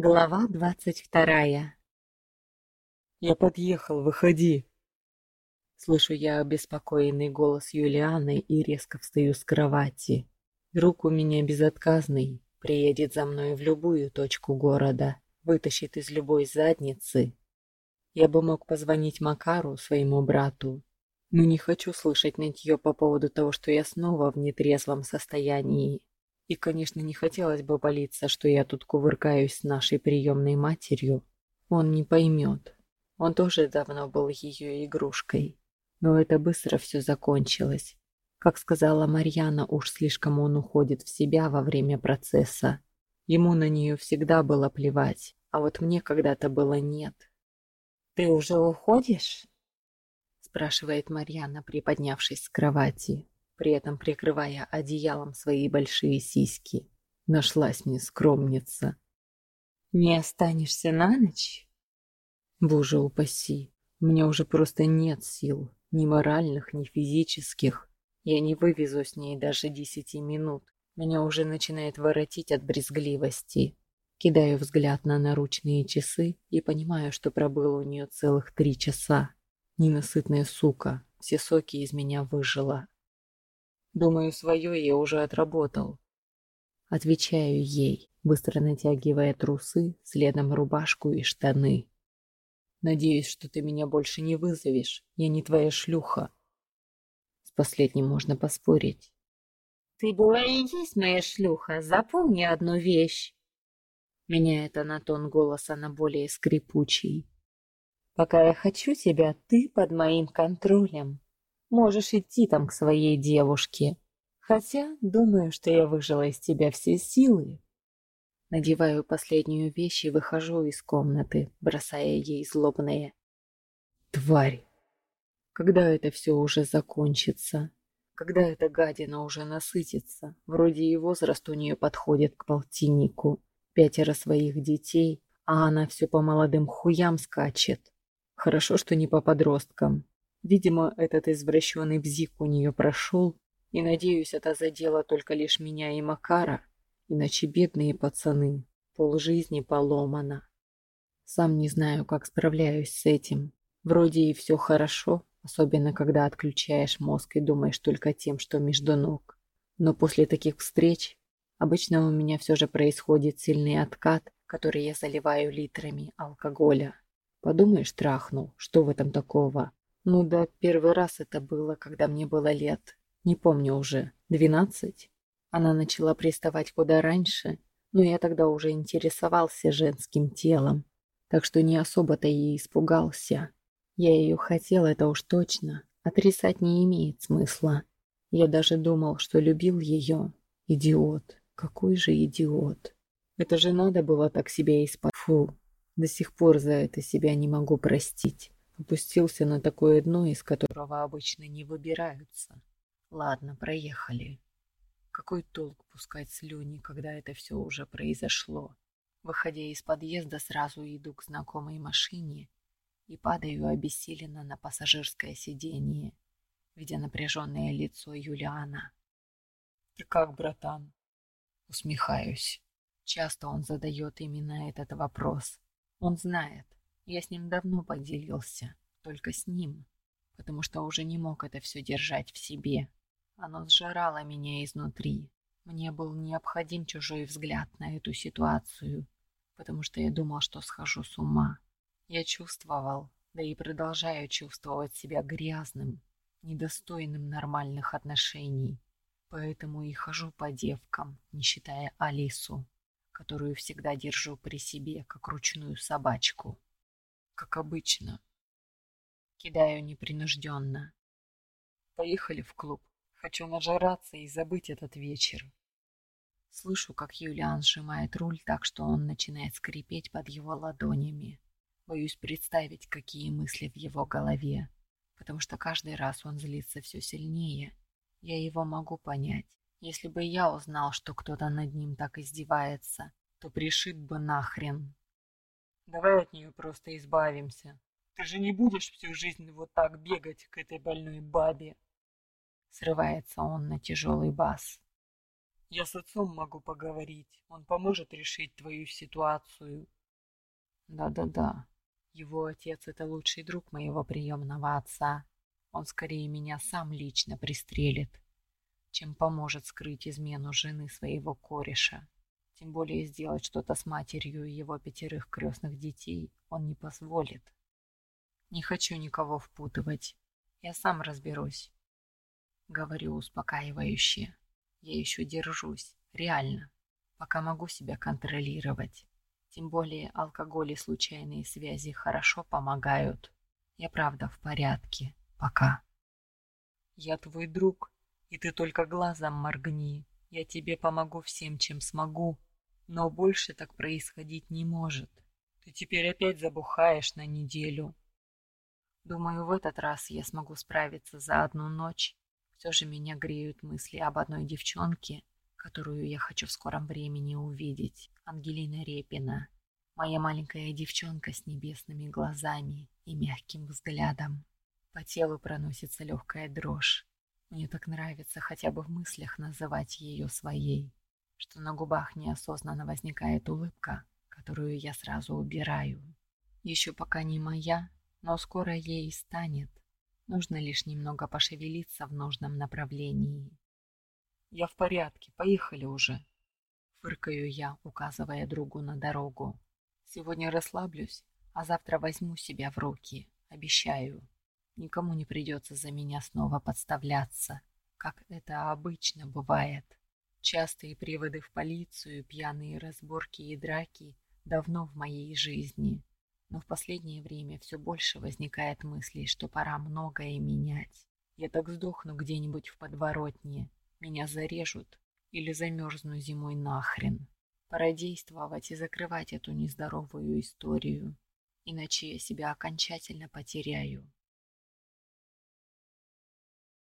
Глава двадцать вторая. «Я подъехал, выходи!» Слышу я обеспокоенный голос Юлианы и резко встаю с кровати. Друг у меня безотказный, приедет за мной в любую точку города, вытащит из любой задницы. Я бы мог позвонить Макару, своему брату, но не хочу слышать нытье по поводу того, что я снова в нетрезвом состоянии. И, конечно, не хотелось бы болиться, что я тут кувыркаюсь с нашей приемной матерью. Он не поймет. Он тоже давно был ее игрушкой. Но это быстро все закончилось. Как сказала Марьяна, уж слишком он уходит в себя во время процесса. Ему на нее всегда было плевать, а вот мне когда-то было нет. «Ты уже уходишь?» спрашивает Марьяна, приподнявшись с кровати при этом прикрывая одеялом свои большие сиськи. Нашлась мне скромница. «Не останешься на ночь?» «Боже упаси, мне уже просто нет сил, ни моральных, ни физических. Я не вывезу с ней даже десяти минут. Меня уже начинает воротить от брезгливости. Кидаю взгляд на наручные часы и понимаю, что пробыл у нее целых три часа. Ненасытная сука, все соки из меня выжила. Думаю, свое я уже отработал. Отвечаю ей, быстро натягивая трусы, следом рубашку и штаны. Надеюсь, что ты меня больше не вызовешь. Я не твоя шлюха. С последним можно поспорить. Ты была и есть моя шлюха. Запомни одну вещь. Меняет она тон голоса на более скрипучий. Пока я хочу тебя, ты под моим контролем. Можешь идти там к своей девушке. Хотя, думаю, что я выжила из тебя все силы. Надеваю последнюю вещь и выхожу из комнаты, бросая ей злобные. Тварь! Когда это все уже закончится? Когда эта гадина уже насытится? Вроде и возраст у нее подходит к полтиннику. Пятеро своих детей, а она все по молодым хуям скачет. Хорошо, что не по подросткам. Видимо, этот извращенный бзик у нее прошел, и, надеюсь, это задело только лишь меня и Макара, иначе бедные пацаны, полжизни поломано. Сам не знаю, как справляюсь с этим. Вроде и все хорошо, особенно когда отключаешь мозг и думаешь только тем, что между ног. Но после таких встреч обычно у меня все же происходит сильный откат, который я заливаю литрами алкоголя. Подумаешь, трахнул, что в этом такого? Ну да, первый раз это было, когда мне было лет, не помню уже, двенадцать. Она начала приставать куда раньше, но я тогда уже интересовался женским телом, так что не особо-то и испугался. Я ее хотел, это уж точно, отрицать не имеет смысла. Я даже думал, что любил ее. Идиот, какой же идиот. Это же надо было так себя испа... Фу, до сих пор за это себя не могу простить. Опустился на такое дно, из которого обычно не выбираются. Ладно, проехали. Какой толк пускать слюни, когда это все уже произошло? Выходя из подъезда, сразу иду к знакомой машине и падаю обессиленно на пассажирское сиденье, видя напряженное лицо Юлиана. «Ты как, братан?» Усмехаюсь. Часто он задает именно этот вопрос. Он знает, я с ним давно поделился, только с ним, потому что уже не мог это все держать в себе. Оно сжирало меня изнутри. Мне был необходим чужой взгляд на эту ситуацию, потому что я думал, что схожу с ума. Я чувствовал, да и продолжаю чувствовать себя грязным, недостойным нормальных отношений. Поэтому и хожу по девкам, не считая Алису, которую всегда держу при себе, как ручную собачку как обычно. Кидаю непринужденно. Поехали в клуб. Хочу нажраться и забыть этот вечер. Слышу, как Юлиан сжимает руль так, что он начинает скрипеть под его ладонями. Боюсь представить, какие мысли в его голове, потому что каждый раз он злится все сильнее. Я его могу понять. Если бы я узнал, что кто-то над ним так издевается, то пришиб бы нахрен. Давай от нее просто избавимся. Ты же не будешь всю жизнь вот так бегать к этой больной бабе. Срывается он на тяжелый бас. Я с отцом могу поговорить. Он поможет решить твою ситуацию. Да-да-да. Его отец — это лучший друг моего приемного отца. Он скорее меня сам лично пристрелит, чем поможет скрыть измену жены своего кореша. Тем более сделать что-то с матерью и его пятерых крестных детей он не позволит. Не хочу никого впутывать. Я сам разберусь. Говорю успокаивающе. Я еще держусь, реально, пока могу себя контролировать. Тем более алкоголь и случайные связи хорошо помогают. Я правда в порядке. Пока. Я твой друг, и ты только глазом моргни. Я тебе помогу всем, чем смогу. Но больше так происходить не может. Ты теперь опять забухаешь на неделю. Думаю, в этот раз я смогу справиться за одну ночь. Все же меня греют мысли об одной девчонке, которую я хочу в скором времени увидеть. Ангелина Репина. Моя маленькая девчонка с небесными глазами и мягким взглядом. По телу проносится легкая дрожь. Мне так нравится хотя бы в мыслях называть ее своей, что на губах неосознанно возникает улыбка, которую я сразу убираю. Еще пока не моя, но скоро ей станет. Нужно лишь немного пошевелиться в нужном направлении. «Я в порядке, поехали уже», — фыркаю я, указывая другу на дорогу. «Сегодня расслаблюсь, а завтра возьму себя в руки, обещаю». Никому не придется за меня снова подставляться, как это обычно бывает. Частые приводы в полицию, пьяные разборки и драки давно в моей жизни. Но в последнее время все больше возникает мыслей, что пора многое менять. Я так сдохну где-нибудь в подворотне, меня зарежут или замерзну зимой нахрен. Пора действовать и закрывать эту нездоровую историю, иначе я себя окончательно потеряю.